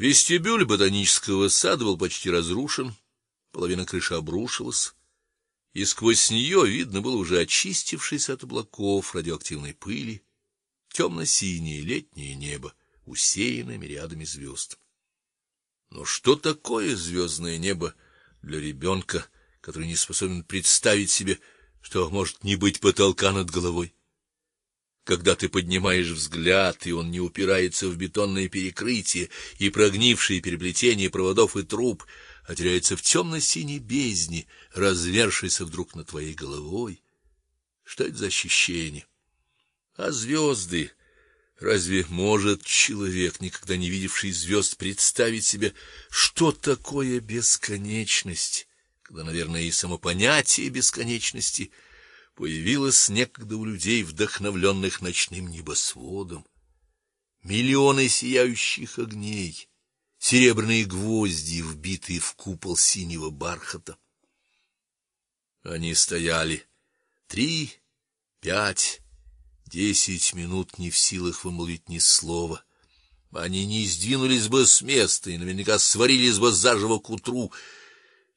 Вестибюль ботанического сада был почти разрушен, половина крыши обрушилась, и сквозь нее видно было уже очистившееся от облаков радиоактивной пыли темно-синее летнее небо, усеянное мириадами звезд. Но что такое звездное небо для ребенка, который не способен представить себе, что может не быть потолка над головой? Когда ты поднимаешь взгляд, и он не упирается в бетонное перекрытие и прогнившие переплетения проводов и труб, а теряется в темно синей бездне, развершейся вдруг над твоей головой. Что это за ощущение? А звезды? Разве может человек, никогда не видевший звезд, представить себе, что такое бесконечность? Когда, наверное, и само понятие бесконечности появилось некогда у людей, вдохновленных ночным небосводом. Миллионы сияющих огней, серебряные гвозди, вбитые в купол синего бархата. Они стояли три, пять, десять минут не в силах вымолвить ни слова. Они не сдвинулись бы с места и наверняка сварились бы заживо к утру,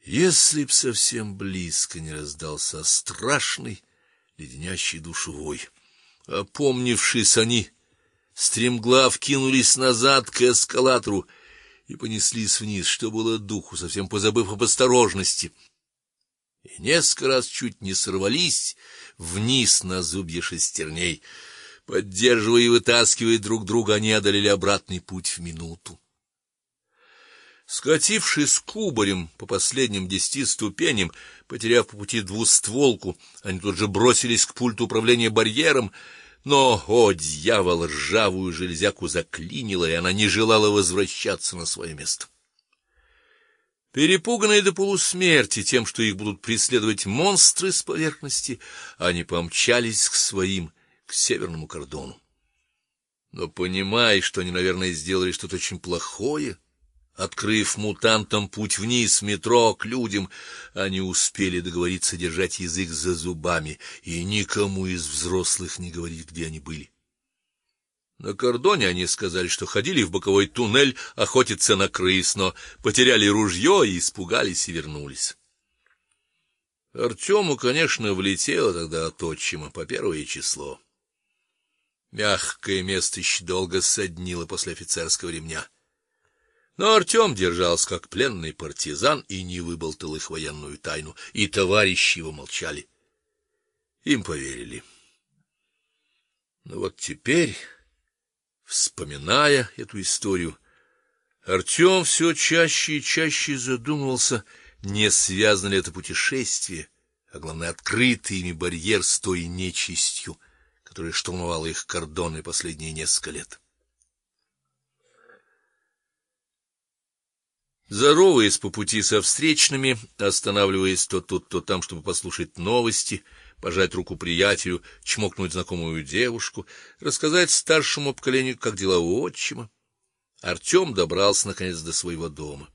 если б совсем близко не раздался страшный, леденящий душу вой. Опомнившись, они стремглав кинулись назад к эскалатору и понеслись вниз, что было духу, совсем позабыв об осторожности и несколько раз чуть не сорвались вниз на зубья шестерней. Поддерживая и вытаскивая друг друга, они одолели обратный путь в минуту. Скатившись кубарем по последним десяти ступеням, потеряв по пути двустволку, они тут же бросились к пульту управления барьером, но, о дьявол, ржавую железяку заклинило, и она не желала возвращаться на свое место. Перепуганные до полусмерти тем, что их будут преследовать монстры с поверхности, они помчались к своим, к северному кордону. Но понимая, что они, наверное, сделали что-то очень плохое, открыв мутантам путь вниз метро к людям, они успели договориться держать язык за зубами и никому из взрослых не говорить, где они были. На кордоне они сказали, что ходили в боковой туннель охотиться на крыс, но потеряли ружье и испугались и вернулись. Артему, конечно, влетело тогда от отчима по первое число. Мягкое место еще долго соднило после офицерского ремня. Но Артем держался как пленный партизан и не выболтал их военную тайну, и товарищи его молчали. Им поверили. Но вот теперь Вспоминая эту историю, Артем все чаще и чаще задумывался, не связано ли это путешествие, а главное открытый ими барьер с той нечистью, которая штурмовала их кордоны последние несколько лет. Здороваясь по пути со встречными, останавливаясь то тут, то там, чтобы послушать новости, пожать руку приятелю, чмокнуть знакомую девушку, рассказать старшему поколению, как дела у отчима. Артем добрался наконец до своего дома.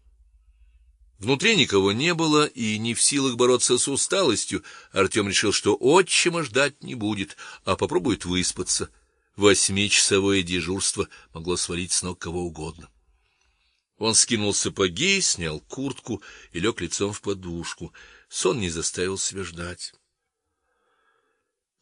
Внутри никого не было, и не в силах бороться с усталостью, Артем решил, что отчима ждать не будет, а попробует выспаться. Восьмичасовое дежурство могло свалить с ног кого угодно. Он скинул сапоги, снял куртку и лег лицом в подушку. Сон не заставил себя ждать.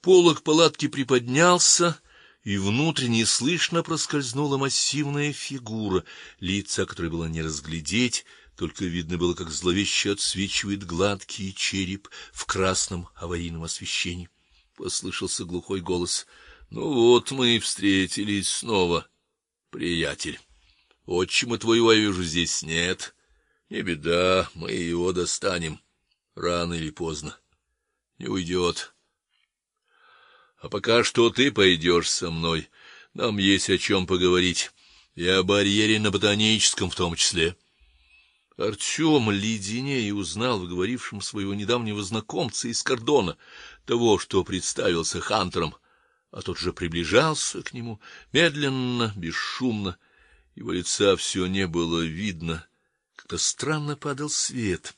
Полог палатки приподнялся, и внутренне слышно проскользнула массивная фигура, лица которой было не разглядеть, только видно было, как зловеще отсвечивает гладкий череп в красном аварийном освещении. Послышался глухой голос: "Ну вот мы и встретились снова, приятель. Отчима твоего я вижу здесь нет. Не беда, мы его достанем рано или поздно. Не уйдет. А пока что ты пойдешь со мной. Нам есть о чем поговорить. И о барьере на ботаническом в том числе. Артем леденее узнал в говорившем своего недавнего знакомца из кордона, того, что представился хантером, а тот же приближался к нему медленно, бесшумно. Его лица все не было видно, как-то странно падал свет.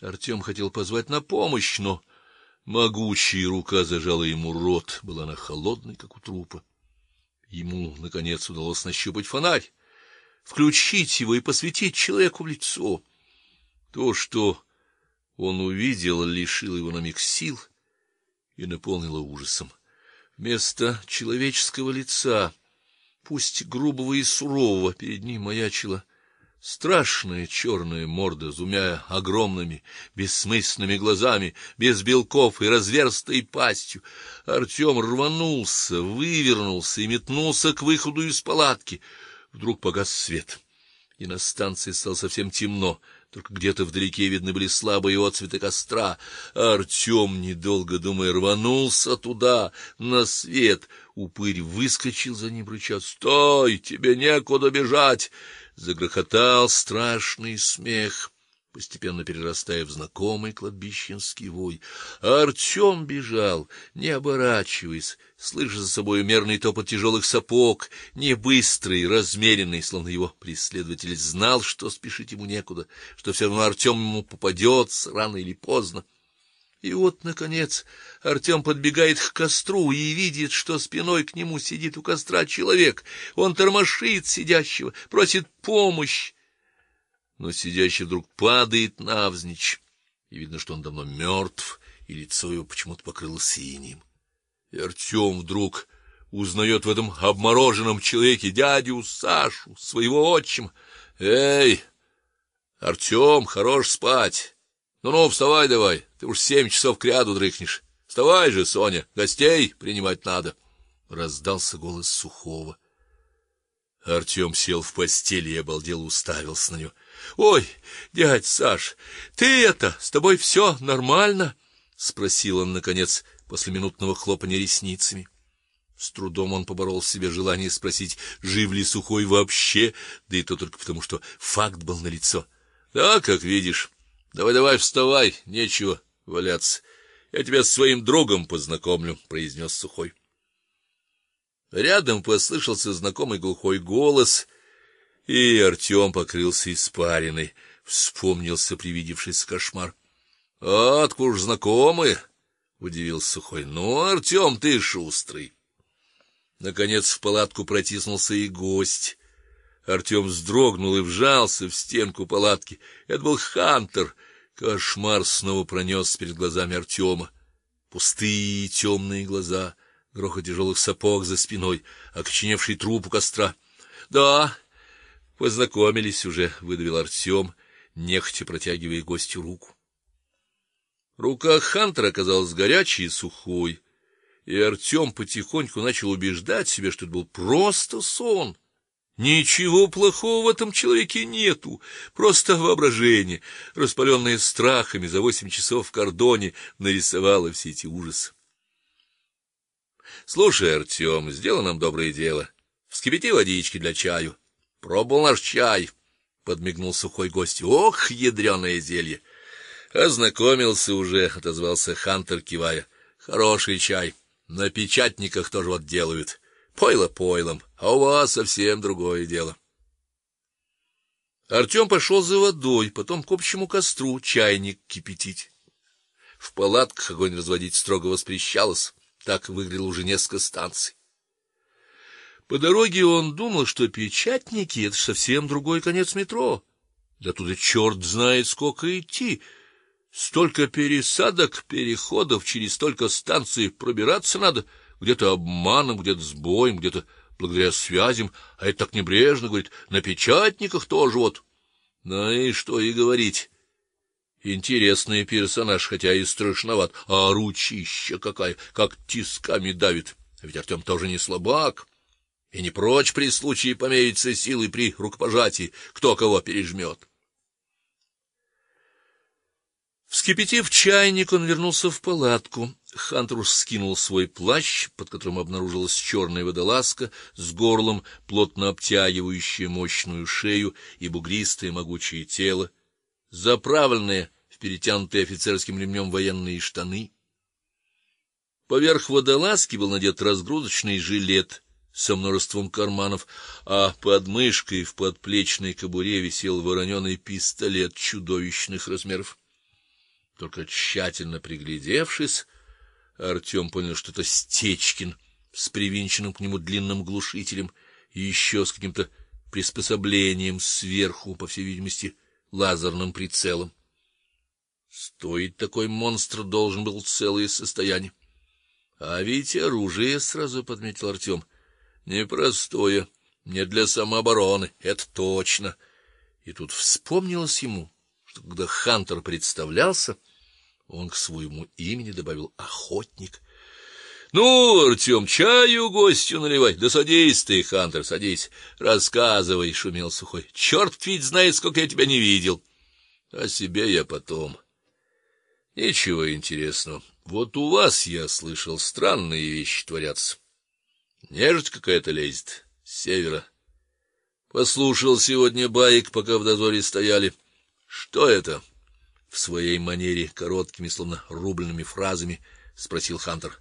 Артем хотел позвать на помощь, но Могучая рука зажала ему рот, была она холодной, как у трупа. Ему наконец удалось нащупать фонарь. включить его и посветить человеку в лицо. То, что он увидел, лишило его на миг сил и наполнило ужасом. Вместо человеческого лица, пусть грубого и сурового, перед ним маячила страшная черная морда с двумя огромными бессмысленными глазами, без белков и разверстой пастью. Артем рванулся, вывернулся и метнулся к выходу из палатки. Вдруг погас свет, и на станции стало совсем темно. Только где-то вдалеке видны были слабые отсветы костра. Артем, недолго думая, рванулся туда, на свет. Упырь выскочил за ним, рыча: "Стой, тебе некуда бежать!" Загрохотал страшный смех постепенно перерастая в знакомый кладбищенский вой. А Артем бежал, не оборачиваясь, слыша за собой мерный топот тяжелых сапог, не быстрый, размеренный, словно его преследователь знал, что спешить ему некуда, что все равно Артем ему попадется рано или поздно. И вот наконец Артем подбегает к костру и видит, что спиной к нему сидит у костра человек. Он тормошит сидящего, просит помощь но сидящий вдруг падает навзничь, и видно, что он давно мертв, и лицо его почему-то покрылось синим. И Артем вдруг узнает в этом обмороженном человеке дядю Сашу, своего отчима. Эй, Артем, хорош спать. Ну-ну, вставай давай. Ты уж семь часов кряду дрыхнешь. Вставай же, Соня, гостей принимать надо. Раздался голос Сухого. Артем сел в постели и обалдел уставился на него. Ой, дядь Саш, ты это, с тобой все нормально? спросил он наконец после минутного хлопания ресницами. С трудом он поборол в себе желание спросить, жив ли сухой вообще, да и то только потому, что факт был налицо. Да, как видишь. Давай-давай, вставай, нечего валяться. Я тебя с своим другом познакомлю, произнес сухой. Рядом послышался знакомый глухой голос, и Артем покрылся испариной, вспомнился привидевшийся кошмар. «А откуда ж знакомый? удивился Сухой. Ну, Артем, ты шустрый. Наконец в палатку протиснулся и гость. Артем вздрогнул и вжался в стенку палатки. Это был Хантер. Кошмар снова пронес перед глазами Артема. Пустые темные глаза, грохот тяжелых сапог за спиной, окоченевший труп у костра. Да, Познакомились уже, выдавил Артем, нехотя протягивая гостю руку. Рука Хантера оказалась горячей и сухой, и Артем потихоньку начал убеждать себя, что это был просто сон. Ничего плохого в этом человеке нету, просто воображение, распаленное страхами за восемь часов в кордоне, нарисовало все эти ужасы. Слушай, Артем, сделай нам доброе дело. Вскипяти водички для чаю. Пробовал наш чай, подмигнул сухой гость. Ох, ядреное зелье. Ознакомился уже, отозвался Хантер, кивая. Хороший чай. На печатниках тоже вот делают. Пойло пойлом, а у вас совсем другое дело. Артем пошел за водой, потом к общему костру чайник кипятить. В палатках огонь разводить строго воспрещалось, так выглядело уже несколько станций. По дороге он думал, что печатники это совсем другой конец метро. Да туда черт знает сколько идти. Столько пересадок, переходов, через столько станций пробираться надо, где-то обманом, где-то сбоем, где-то благодаря связям, а это так небрежно говорит, на печатниках тоже вот. Ну и что и говорить. Интересный персонаж, хотя и страшноват, а ручища какая, как тисками давит. А ведь Артем тоже не слабак и не прочь при случае помериться силой при рукопожатии, кто кого пережмет. Вскипятив чайник, он вернулся в палатку. Хантрус скинул свой плащ, под которым обнаружилась черная водолазка с горлом, плотно обтягивающее мощную шею и бугристое могучее тело, заправленные в перетянутые офицерским ремнем военные штаны. Поверх водолазки был надет разгрузочный жилет со множеством карманов, а под мышкой в подплечной кобуре висел вороненый пистолет чудовищных размеров. Только тщательно приглядевшись, Артем понял, что это Стечкин с привинченным к нему длинным глушителем и еще с каким-то приспособлением сверху, по всей видимости, лазерным прицелом. Стоит такой монстр должен был целое состояние. А ведь оружие, сразу подметил Артем, непростое, не для самообороны, это точно. И тут вспомнилось ему, что когда Хантер представлялся, он к своему имени добавил охотник. Ну, Артем, чаю гостю наливай. Да садись ты, Хантер, садись. Рассказывай, шумел сухой. Черт ведь знает, сколько я тебя не видел. О себе я потом. Ничего интересного. Вот у вас я слышал странные вещи творятся. Нежить какая-то лезет с севера. Послушал сегодня баек, пока в дозоре стояли. Что это? В своей манере, короткими, словно рубленными фразами, спросил Хантер.